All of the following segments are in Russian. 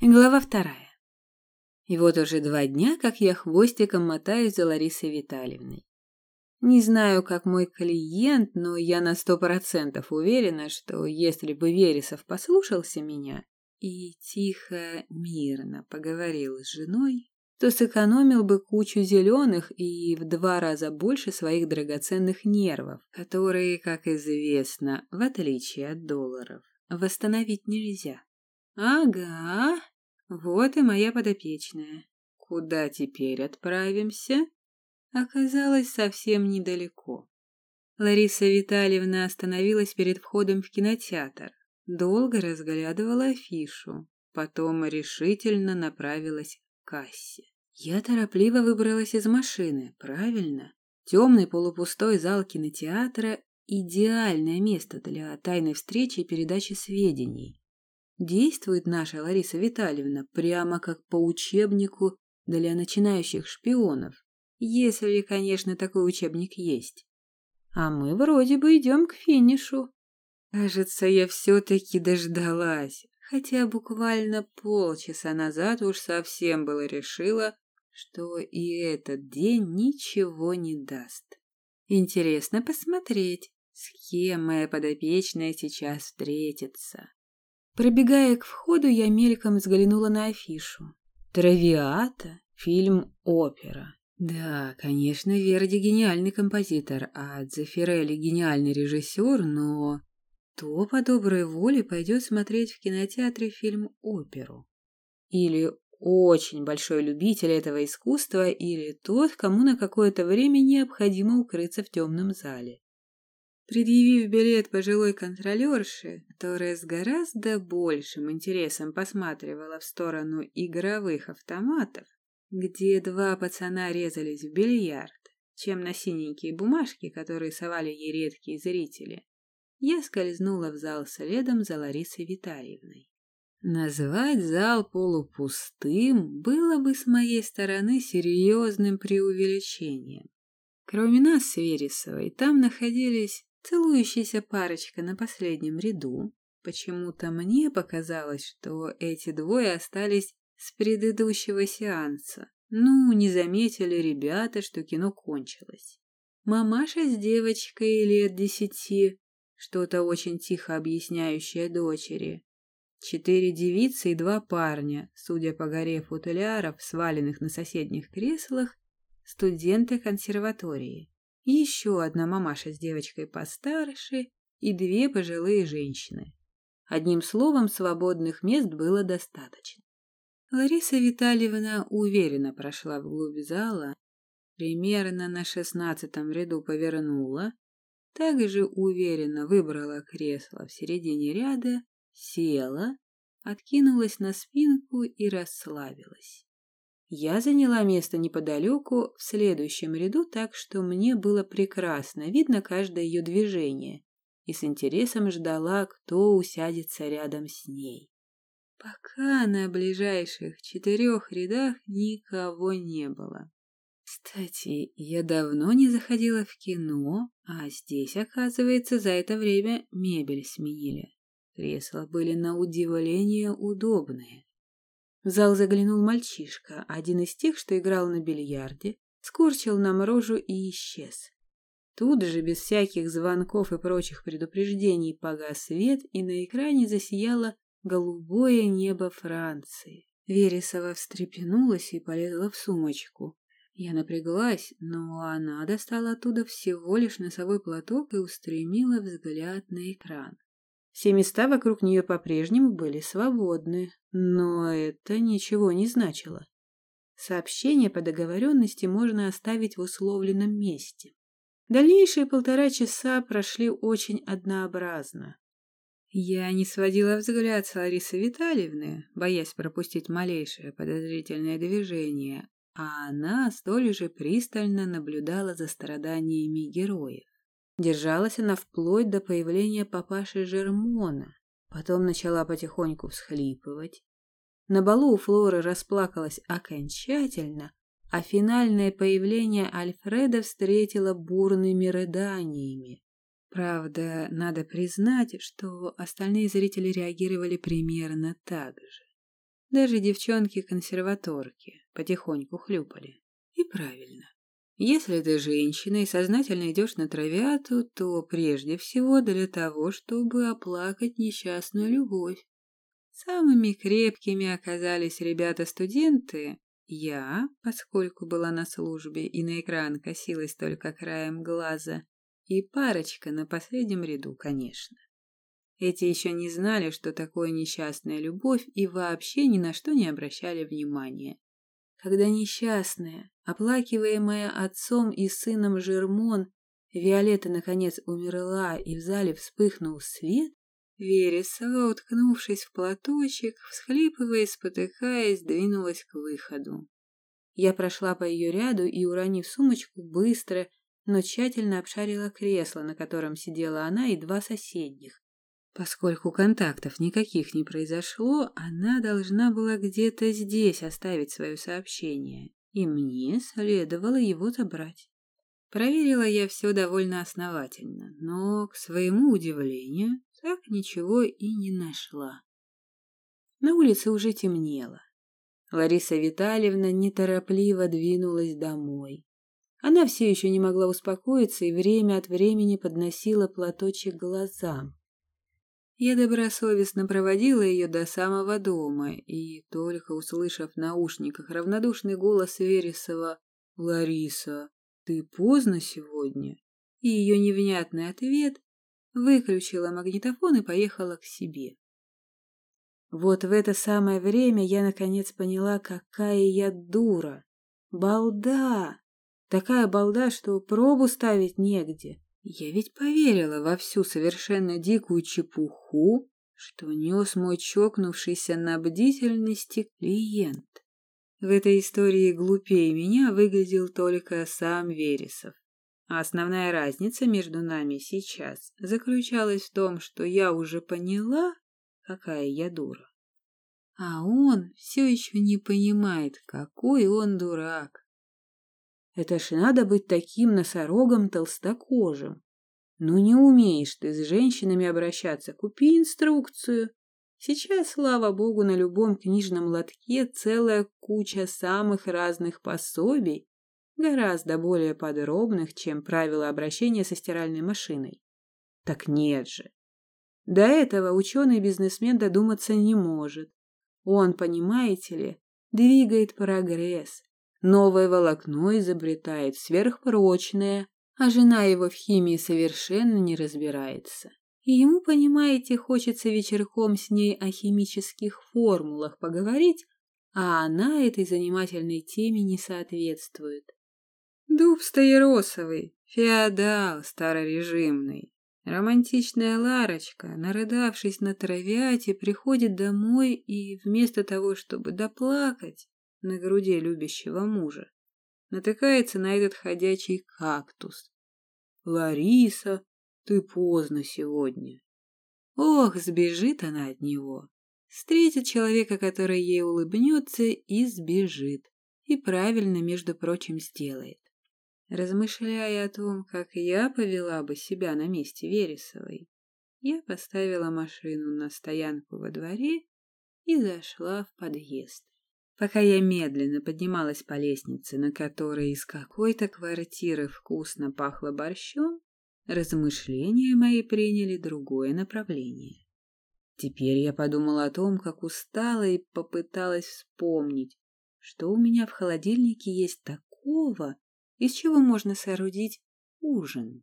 Глава вторая. И вот уже два дня, как я хвостиком мотаюсь за Ларисой Витальевной. Не знаю, как мой клиент, но я на сто процентов уверена, что если бы Вересов послушался меня и тихо, мирно поговорил с женой, то сэкономил бы кучу зеленых и в два раза больше своих драгоценных нервов, которые, как известно, в отличие от долларов, восстановить нельзя. Ага, вот и моя подопечная. Куда теперь отправимся? Оказалось совсем недалеко. Лариса Витальевна остановилась перед входом в кинотеатр, долго разглядывала афишу, потом решительно направилась к кассе. Я торопливо выбралась из машины, правильно? Темный полупустой зал кинотеатра – идеальное место для тайной встречи и передачи сведений. Действует наша Лариса Витальевна прямо как по учебнику для начинающих шпионов, если, конечно, такой учебник есть. А мы вроде бы идем к финишу. Кажется, я все-таки дождалась, хотя буквально полчаса назад уж совсем было решила, что и этот день ничего не даст. Интересно посмотреть, с кем моя подопечная сейчас встретится. Пробегая к входу, я мельком взглянула на афишу. «Травиата» — фильм-опера. Да, конечно, Верди гениальный композитор, а Дзефирелли гениальный режиссер, но... Кто по доброй воле пойдет смотреть в кинотеатре фильм-оперу? Или очень большой любитель этого искусства, или тот, кому на какое-то время необходимо укрыться в темном зале. Предъявив билет пожилой контролерше, которая с гораздо большим интересом посматривала в сторону игровых автоматов, где два пацана резались в бильярд, чем на синенькие бумажки, которые совали ей редкие зрители, я скользнула в зал следом за Ларисой Витальевной. Назвать зал полупустым было бы с моей стороны серьезным преувеличением. Кроме нас с Вересовой, там находились целующаяся парочка на последнем ряду. Почему-то мне показалось, что эти двое остались с предыдущего сеанса. Ну, не заметили ребята, что кино кончилось. Мамаша с девочкой лет десяти, что-то очень тихо объясняющее дочери. Четыре девицы и два парня, судя по горе футуляров, сваленных на соседних креслах, студенты консерватории еще одна мамаша с девочкой постарше и две пожилые женщины. Одним словом, свободных мест было достаточно. Лариса Витальевна уверенно прошла вглубь зала, примерно на шестнадцатом ряду повернула, также уверенно выбрала кресло в середине ряда, села, откинулась на спинку и расслабилась. Я заняла место неподалеку, в следующем ряду, так что мне было прекрасно видно каждое ее движение и с интересом ждала, кто усядется рядом с ней. Пока на ближайших четырех рядах никого не было. Кстати, я давно не заходила в кино, а здесь, оказывается, за это время мебель сменили. Кресла были на удивление удобные. В зал заглянул мальчишка, один из тех, что играл на бильярде, скорчил нам рожу и исчез. Тут же, без всяких звонков и прочих предупреждений, погас свет, и на экране засияло голубое небо Франции. Вересова встрепенулась и полезла в сумочку. Я напряглась, но она достала оттуда всего лишь носовой платок и устремила взгляд на экран. Все места вокруг нее по-прежнему были свободны, но это ничего не значило. Сообщение по договоренности можно оставить в условленном месте. Дальнейшие полтора часа прошли очень однообразно. Я не сводила взгляд с Ларисы Витальевны, боясь пропустить малейшее подозрительное движение, а она столь же пристально наблюдала за страданиями героев. Держалась она вплоть до появления папаши Жермона. Потом начала потихоньку всхлипывать. На балу у Флоры расплакалась окончательно, а финальное появление Альфреда встретила бурными рыданиями. Правда, надо признать, что остальные зрители реагировали примерно так же. Даже девчонки-консерваторки потихоньку хлюпали. И правильно. Если ты женщина и сознательно идешь на травяту, то прежде всего для того, чтобы оплакать несчастную любовь. Самыми крепкими оказались ребята-студенты. Я, поскольку была на службе и на экран косилась только краем глаза, и парочка на последнем ряду, конечно. Эти еще не знали, что такое несчастная любовь, и вообще ни на что не обращали внимания. Когда несчастная, оплакиваемая отцом и сыном Жермон, Виолетта наконец умерла и в зале вспыхнул свет, Вересова, уткнувшись в платочек, всхлипывая и спотыкаясь, двинулась к выходу. Я прошла по ее ряду и, уронив сумочку, быстро, но тщательно обшарила кресло, на котором сидела она и два соседних. Поскольку контактов никаких не произошло, она должна была где-то здесь оставить свое сообщение, и мне следовало его забрать. Проверила я все довольно основательно, но, к своему удивлению, так ничего и не нашла. На улице уже темнело. Лариса Витальевна неторопливо двинулась домой. Она все еще не могла успокоиться и время от времени подносила платочек глазам. Я добросовестно проводила ее до самого дома, и, только услышав в наушниках равнодушный голос Вересова «Лариса, ты поздно сегодня?» и ее невнятный ответ, выключила магнитофон и поехала к себе. Вот в это самое время я наконец поняла, какая я дура. Балда! Такая балда, что пробу ставить негде. Я ведь поверила во всю совершенно дикую чепуху, что нес мой чокнувшийся на бдительности клиент. В этой истории глупее меня выглядел только сам Вересов. А основная разница между нами сейчас заключалась в том, что я уже поняла, какая я дура. А он все еще не понимает, какой он дурак. Это ж надо быть таким носорогом толстокожим. Ну не умеешь ты с женщинами обращаться, купи инструкцию. Сейчас, слава богу, на любом книжном лотке целая куча самых разных пособий, гораздо более подробных, чем правила обращения со стиральной машиной. Так нет же. До этого ученый-бизнесмен додуматься не может. Он, понимаете ли, двигает прогресс, Новое волокно изобретает сверхпрочное, а жена его в химии совершенно не разбирается. И ему, понимаете, хочется вечерком с ней о химических формулах поговорить, а она этой занимательной теме не соответствует. Дуб стаиросовый, феодал старорежимный. Романтичная Ларочка, нарыдавшись на травяте, приходит домой и вместо того, чтобы доплакать, на груди любящего мужа, натыкается на этот ходячий кактус. «Лариса, ты поздно сегодня». Ох, сбежит она от него. Встретит человека, который ей улыбнется, и сбежит. И правильно, между прочим, сделает. Размышляя о том, как я повела бы себя на месте Вересовой, я поставила машину на стоянку во дворе и зашла в подъезд. Пока я медленно поднималась по лестнице, на которой из какой-то квартиры вкусно пахло борщом, размышления мои приняли другое направление. Теперь я подумала о том, как устала и попыталась вспомнить, что у меня в холодильнике есть такого, из чего можно соорудить ужин.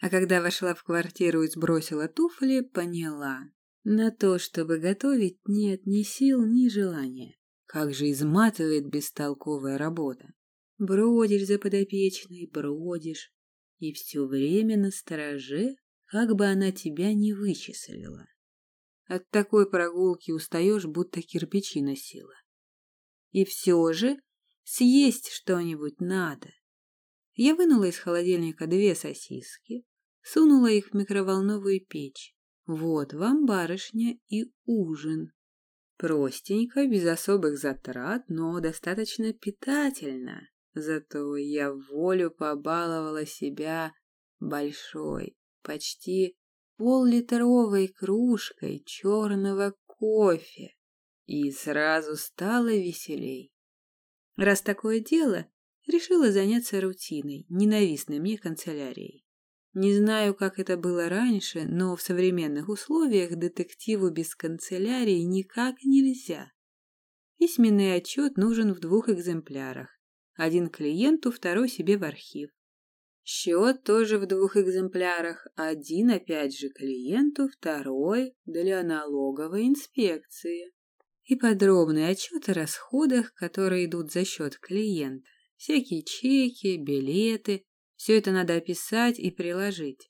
А когда вошла в квартиру и сбросила туфли, поняла, на то, чтобы готовить, нет ни сил, ни желания. Как же изматывает бестолковая работа. Бродишь за подопечной, бродишь, и все время на стороже, как бы она тебя не вычислила. От такой прогулки устаешь, будто кирпичи носила. И все же съесть что-нибудь надо. Я вынула из холодильника две сосиски, сунула их в микроволновую печь. Вот вам, барышня, и ужин. Простенько, без особых затрат, но достаточно питательно. Зато я волю побаловала себя большой, почти поллитровой кружкой черного кофе и сразу стало веселей. Раз такое дело, решила заняться рутиной, ненавистной мне канцелярией. Не знаю, как это было раньше, но в современных условиях детективу без канцелярии никак нельзя. Письменный отчет нужен в двух экземплярах. Один клиенту, второй себе в архив. Счет тоже в двух экземплярах. Один, опять же, клиенту, второй для налоговой инспекции. И подробный отчет о расходах, которые идут за счет клиента. Всякие чеки, билеты. Все это надо описать и приложить.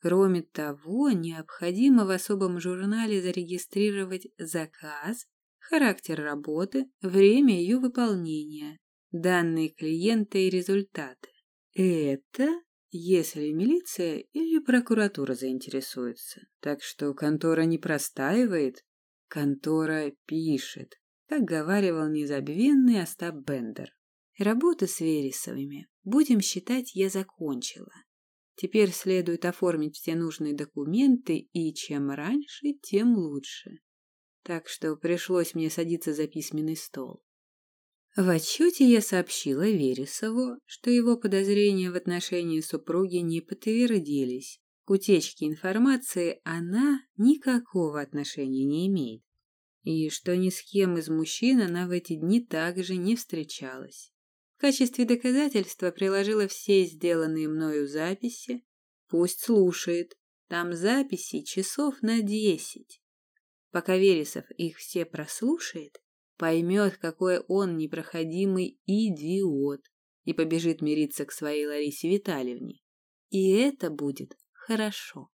Кроме того, необходимо в особом журнале зарегистрировать заказ, характер работы, время ее выполнения, данные клиента и результаты. Это если милиция или прокуратура заинтересуется. Так что контора не простаивает, контора пишет, как говаривал незабвенный Остап Бендер. Работу с Вересовыми, будем считать, я закончила. Теперь следует оформить все нужные документы, и чем раньше, тем лучше так что пришлось мне садиться за письменный стол. В отчете я сообщила Вересову, что его подозрения в отношении супруги не подтвердились. К утечке информации она никакого отношения не имеет. И что ни с кем из мужчин она в эти дни также не встречалась. Качестве доказательства приложила все сделанные мною записи. Пусть слушает. Там записи часов на десять. Пока Вересов их все прослушает, поймет, какой он непроходимый идиот, и побежит мириться к своей Ларисе Витальевне. И это будет хорошо.